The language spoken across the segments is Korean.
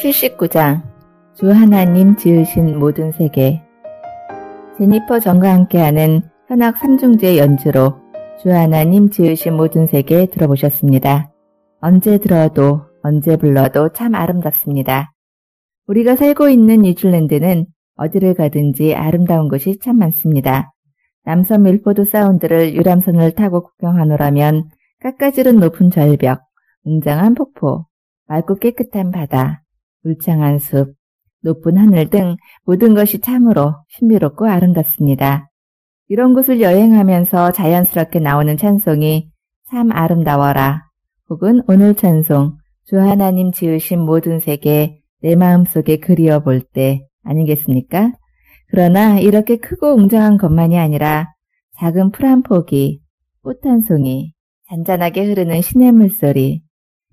79장 주 하나님 지으신 모든 세계 제니퍼 정과 함께하는 현악 3중제 연주로 주 하나님 지으신 모든 세계 들어보셨습니다. 언제 들어도 언제 불러도 참 아름답습니다. 우리가 살고 있는 뉴질랜드는 어디를 가든지 아름다운 곳이 참 많습니다. 남섬 밀포드 사운드를 유람선을 타고 구경하노라면 깎아지른 높은 절벽, 웅장한 폭포, 맑고 깨끗한 바다, 울창한 숲, 높은 하늘 등 모든 것이 참으로 신비롭고 아름답습니다. 이런 곳을 여행하면서 자연스럽게 나오는 찬송이 참 아름다워라 혹은 오늘 찬송 주 하나님 지으신 모든 세계 내 마음속에 그리워 볼 때 아니겠습니까? 그러나 이렇게 크고 웅장한 것만이 아니라 작은 풀 한 포기, 꽃 한 송이, 잔잔하게 흐르는 시냇 물 소리,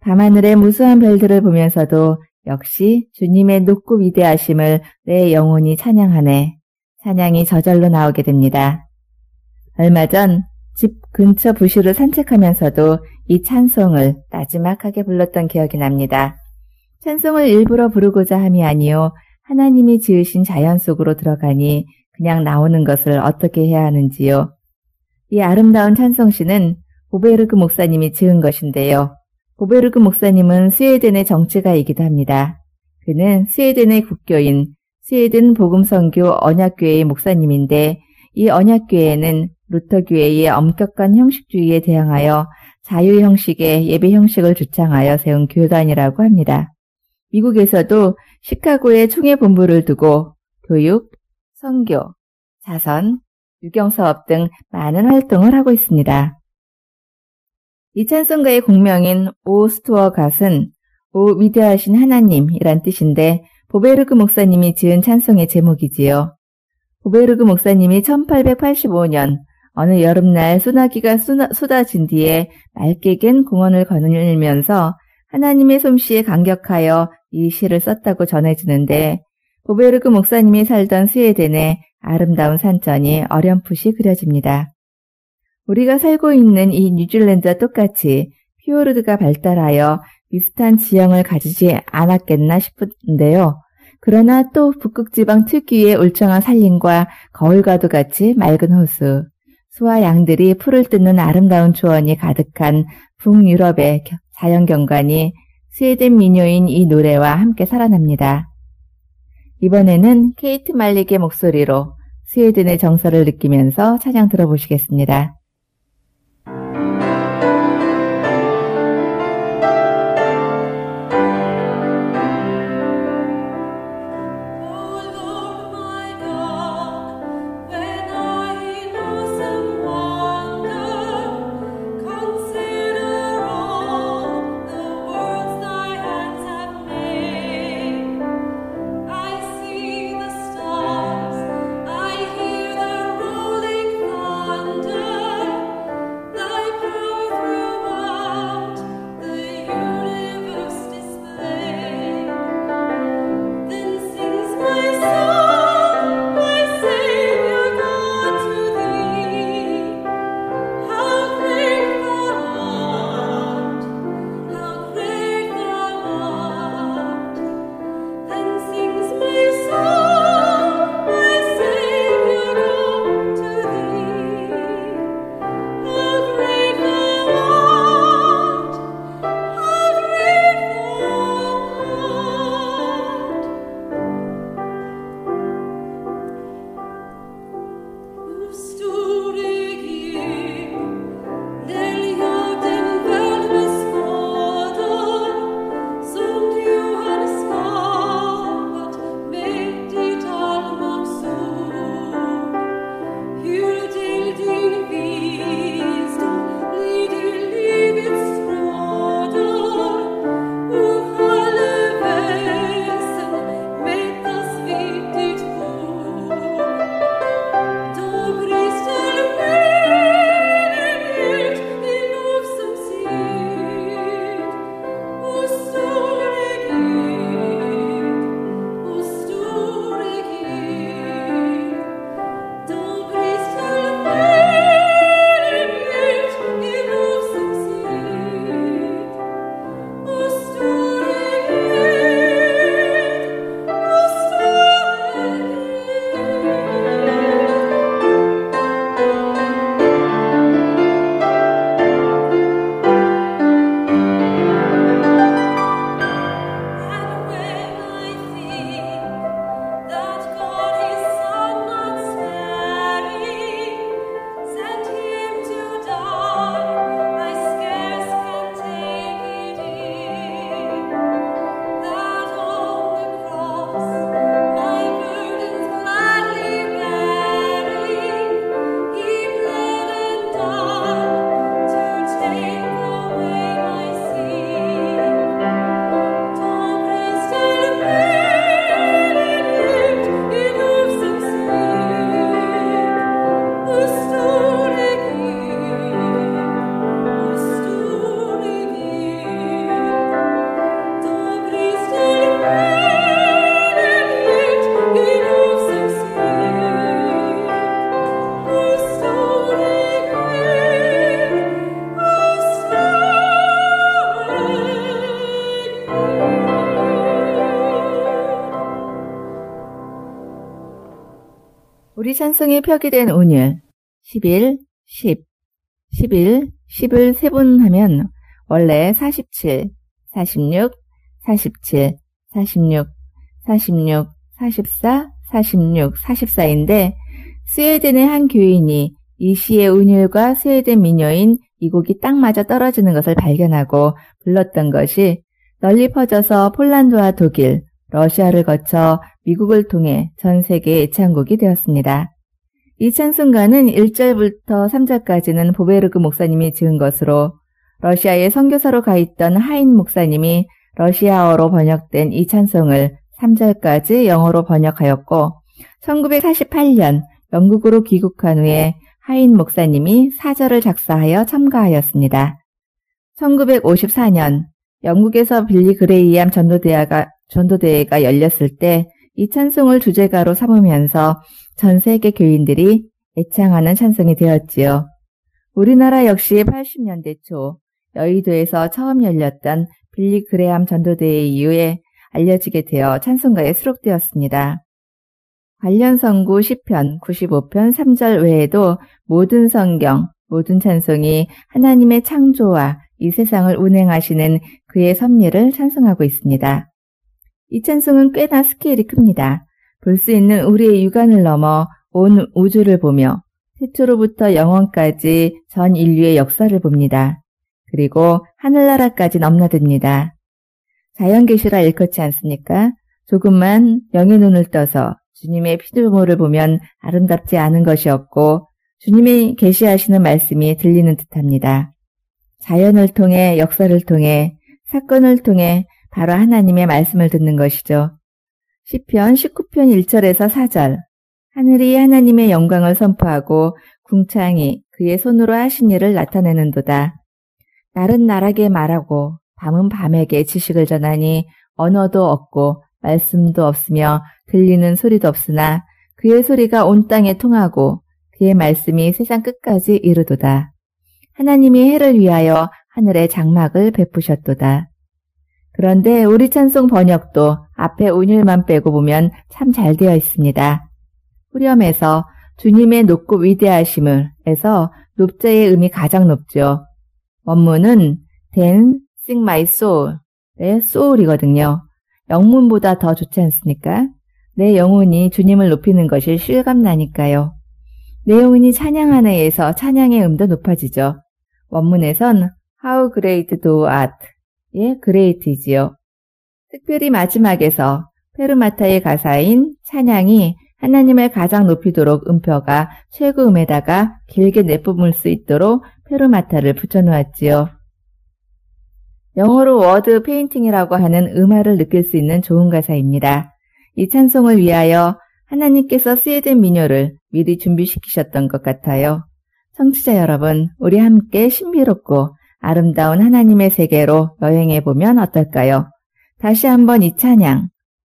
밤하늘의 무수한 별들을 보면서도 역시 주님의 높고 위대하심을 내 영혼이 찬양하네. 찬양이 저절로 나오게 됩니다. 얼마 전 집 근처 부시를 산책하면서도 이 찬송을 나지막하게 불렀던 기억이 납니다. 찬송을 일부러 부르고자 함이 아니요 하나님이 지으신 자연 속으로 들어가니 그냥 나오는 것을 어떻게 해야 하는지요. 이 아름다운 찬송시는 오베르그 목사님이 지은 것인데요. 오베르그 목사님은 스웨덴의 정치가이기도 합니다. 그는 스웨덴의 국교인 스웨덴 복음선교 언약교회의 목사님인데 이 언약교회는 루터교회의 엄격한 형식주의에 대항하여 자유 형식의 예배 형식을 주창하여 세운 교단이라고 합니다. 미국에서도 시카고에 총회 본부를 두고 교육, 선교, 자선, 육영 사업 등 많은 활동을 하고 있습니다. 이 찬송가의 곡명인 O store Gud은 오 위대하신 하나님이란 뜻인데 보베르그 목사님이 지은 찬송의 제목이지요. 보베르그 목사님이 1885년 어느 여름날 소나기가 쏟아진 뒤에 맑게 갠 공원을 거닐면서 하나님의 솜씨에 감격하여 이 시를 썼다고 전해지는데 보베르그 목사님이 살던 스웨덴의 아름다운 산전이 어렴풋이 그려집니다. 우리가 살고 있는 이 뉴질랜드와 똑같이 피오르드가 발달하여 비슷한 지형을 가지지 않았겠나 싶은데요. 그러나 또 북극지방 특유의 울창한 산림과 거울과도 같이 맑은 호수, 소와 양들이 풀을 뜯는 아름다운 조언이 가득한 북유럽의 자연 경관이 스웨덴 민요인 이 노래와 함께 살아납니다. 이번에는 케이트 말릭의 목소리로 스웨덴의 정서를 느끼면서 찬양 들어보시겠습니다. 우리 찬송에 표기된 운율 11, 10, 11, 10을 세분하면 원래 47, 46, 47, 46, 46, 44, 46, 44인데 스웨덴의 한 교인이 이 시의 운율과 스웨덴 민요인 이 곡이 딱 맞아 떨어지는 것을 발견하고 불렀던 것이 널리 퍼져서 폴란드와 독일, 러시아를 거쳐 미국을 통해 전 세계 애창곡이 되었습니다. 이 찬송가는 1절부터 3절까지는 보베르그 목사님이 지은 것으로 러시아에 선교사로 가 있던 하인 목사님이 러시아어로 번역된 이 찬송을 3절까지 영어로 번역하였고 1948년 영국으로 귀국한 후에 하인 목사님이 사절을 작사하여 첨가하였습니다. 1954년 영국에서 빌리 그레이암 전도대회가, 전도대회가 열렸을 때 이 찬송을 주제가로 삼으면서 전 세계 교인들이 애창하는 찬송이 되었지요. 우리나라 역시 80년대 초 여의도에서 처음 열렸던 빌리 그레암 전도대회 이후에 알려지게 되어 찬송가에 수록되었습니다. 관련 성구 10편, 95편 3절 외에도 모든 성경, 모든 찬송이 하나님의 창조와 이 세상을 운행하시는 그의 섭리를 찬송하고 있습니다. 이 찬송은 꽤나 스케일이 큽니다. 볼 수 있는 우리의 육안을 넘어 온 우주를 보며 태초로부터 영원까지 전 인류의 역사를 봅니다. 그리고 하늘나라까지 넘나듭니다. 자연계시라 일컫지 않습니까? 조금만 영의 눈을 떠서 주님의 피조물을 보면 아름답지 않은 것이 없고 주님이 계시하시는 말씀이 들리는 듯합니다. 자연을 통해 역사를 통해 사건을 통해 바로 하나님의 말씀을 듣는 것이죠. 시편 19편 1절에서 4절 하늘이 하나님의 영광을 선포하고 궁창이 그의 손으로 하신 일을 나타내는도다. 날은 날에게 말하고 밤은 밤에게 지식을 전하니 언어도 없고 말씀도 없으며 들리는 소리도 없으나 그의 소리가 온 땅에 통하고 그의 말씀이 세상 끝까지 이르도다. 하나님이 해를 위하여 하늘의 장막을 베푸셨도다. 그런데 우리 찬송 번역도 앞에 운율만 빼고 보면 참 잘 되어 있습니다. 후렴에서 주님의 높고 위대하심을 해서 높자의 음이 가장 높죠. 원문은 then sing my soul의 soul이거든요. 영문보다 더 좋지 않습니까? 내 영혼이 주님을 높이는 것이 실감나니까요. 내 영혼이 찬양하네에서 찬양의 음도 높아지죠. 원문에선 How great thou art 의 great이지요. 특별히 마지막에서 페르마타의 가사인 찬양이 하나님을 가장 높이도록 음표가 최고음에다가 길게 내뿜을 수 있도록 페르마타를 붙여놓았지요. 영어로 word painting이라고 하는 음화를 느낄 수 있는 좋은 가사입니다. 이 찬송을 위하여 하나님께서 스웨덴 민요를 미리 준비시키셨던 것 같아요. 청취자 여러분, 우리 함께 신비롭고 아름다운 하나님의 세계로 여행해 보면 어떨까요? 다시 한번 이 찬양,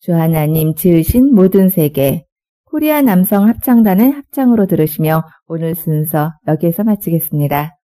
주 하나님 지으신 모든 세계, 코리아 남성 합창단의 합창으로 들으시며 오늘 순서 여기에서 마치겠습니다.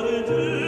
Lord, do